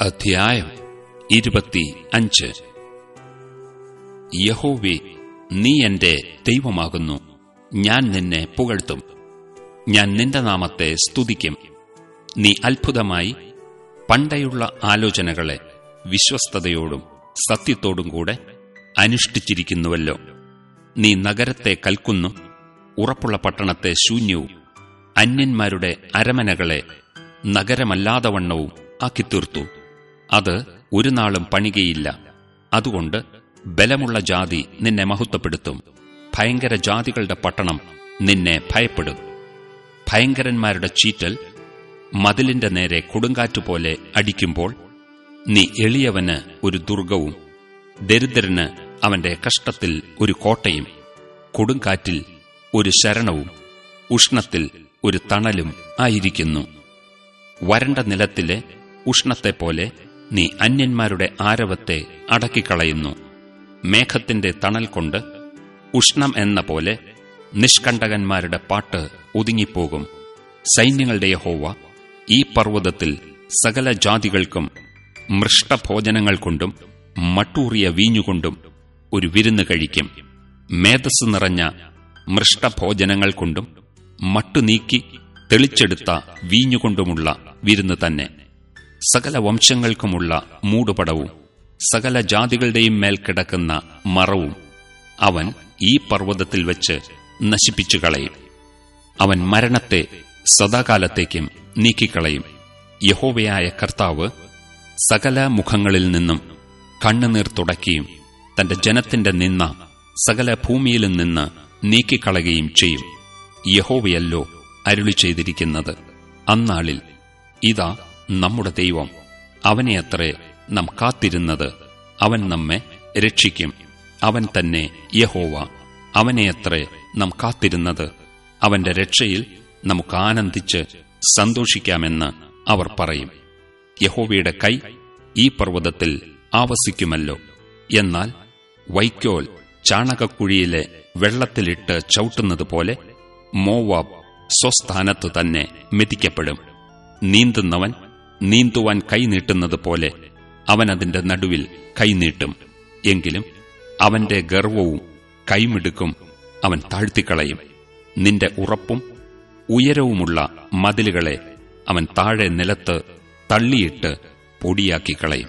അധ്യായം ഇരുപത്തി അഞ്ച്. യഹോവി നീ എന്റെ ദൈവമാകുന്നു. ഞാൻ നിന്നെ പുകഴ്ത്തും. ഞാൻ നിന്റെ നാമത്തെ സ്തുതിക്കും. നീ അത്ഭുതമായി പണ്ടയുള്ള ആലോചനകളെ വിശ്വസ്തയോടും സത്യത്തോടും കൂടെ അനുഷ്ഠിച്ചിരിക്കുന്നുവല്ലോ. നീ നഗരത്തെ കൽക്കുന്നു ഉറപ്പുള്ള പട്ടണത്തെ ശൂന്യവും അന്യന്മാരുടെ അരമനകളെ നഗരമല്ലാതവണ്ണവും ആക്കിത്തീർത്തു. അത് ഒരു നാളും പണികയില്ല. അതുകൊണ്ട് ബലമുള്ള ജാതി നിന്നെ മഹത്വപ്പെടുത്തും. ഭയങ്കര ജാതികളുടെ പട്ടണം നിന്നെ ഭയപ്പെടും. ഭയങ്കരന്മാരുടെ ചീറ്റൽ മതിലിന്റെ നേരെ കൊടുങ്കാറ്റുപോലെ അടിക്കുമ്പോൾ നീ എളിയവന് ഒരു ദുർഗവും ദരിദ്രന് അവന്റെ കഷ്ടത്തിൽ ഒരു കോട്ടയും കൊടുങ്കാറ്റിൽ ഒരു ശരണവും ഉഷ്ണത്തിൽ ഒരു തണലും ആയിരിക്കുന്നു. വരണ്ട നിലത്തിലെ ഉഷ്ണത്തെപ്പോലെ നീ അന്യന്മാരുടെ ആരവത്തെ അടക്കിക്കളയുന്നു. മേഘത്തിന്റെ തണൽ കൊണ്ട് ഉഷ്ണം എന്ന പോലെ നിഷ്കണ്ടകന്മാരുടെ പാട്ട് ഒതുങ്ങിപ്പോകും. സൈന്യങ്ങളുടെ യഹോവ ഈ പർവതത്തിൽ സകല ജാതികൾക്കും മൃഷ്ടഭോജനങ്ങൾ കൊണ്ടും മട്ടൂറിയ വീഞ്ഞുകൊണ്ടും ഒരു വിരുന്ന് കഴിക്കും. മേധസ് നിറഞ്ഞ മൃഷ്ടഭോജനങ്ങൾ കൊണ്ടും മട്ടുനീക്കി തെളിച്ചെടുത്ത വീഞ്ഞുകൊണ്ടുമുള്ള വിരുന്ന് തന്നെ. സകല വംശങ്ങൾക്കുമുള്ള മൂടുപടവും സകല ജാതികളുടെയും മേൽ കിടക്കുന്ന മറവും അവൻ ഈ പർവതത്തിൽ വെച്ച് നശിപ്പിച്ചു കളയും അവൻ മരണത്തെ സദാകാലത്തേക്കും നീക്കിക്കളയും. യഹോവയായ കർത്താവ് സകല മുഖങ്ങളിൽ നിന്നും കണ്ണുനീർ തുടയ്ക്കുകയും തന്റെ ജനത്തിന്റെ നിന്ന സകല ഭൂമിയിലും നിന്ന് നീക്കിക്കളയുകയും ചെയ്യും. യഹോവയല്ലോ അരുളി ചെയ്തിരിക്കുന്നത് അന്നാളിൽ ഇതാ നമ്മുടെ ദൈവം. അവനെ അത്രേ നാം കാത്തിരുന്നത്. അവൻ നമ്മെ രക്ഷിക്കും. അവൻ തന്നെ യഹോവ. അവനെയത്രേ നാം കാത്തിരുന്നത്. അവന്റെ രക്ഷയിൽ നമുക്ക് ആനന്ദിച്ച് സന്തോഷിക്കാമെന്ന് അവർ പറയും. യഹോവയുടെ കൈ ഈ പർവതത്തിൽ ആവസിക്കുമല്ലോ. എന്നാൽ വൈക്കോൽ ചാണകക്കുഴിയിലെ വെള്ളത്തിലിട്ട് ചവിട്ടുന്നത് പോലെ മോവാബ് സ്വസ്ഥാനത്ത് തന്നെ മെതിക്കപ്പെടും. നീന്തുന്നവൻ നീന്തുവാൻ കൈനീട്ടുന്നത് പോലെ അവൻ അതിന്റെ നടുവിൽ കൈനീട്ടും എങ്കിലും അവന്റെ ഗർവവും കൈമിടുക്കും അവൻ താഴ്ത്തിക്കളയും. നിന്റെ ഉറപ്പും ഉയരവുമുള്ള മതിലുകളെ അവൻ താഴെ നിലത്ത് തള്ളിയിട്ട് പൊടിയാക്കിക്കളയും.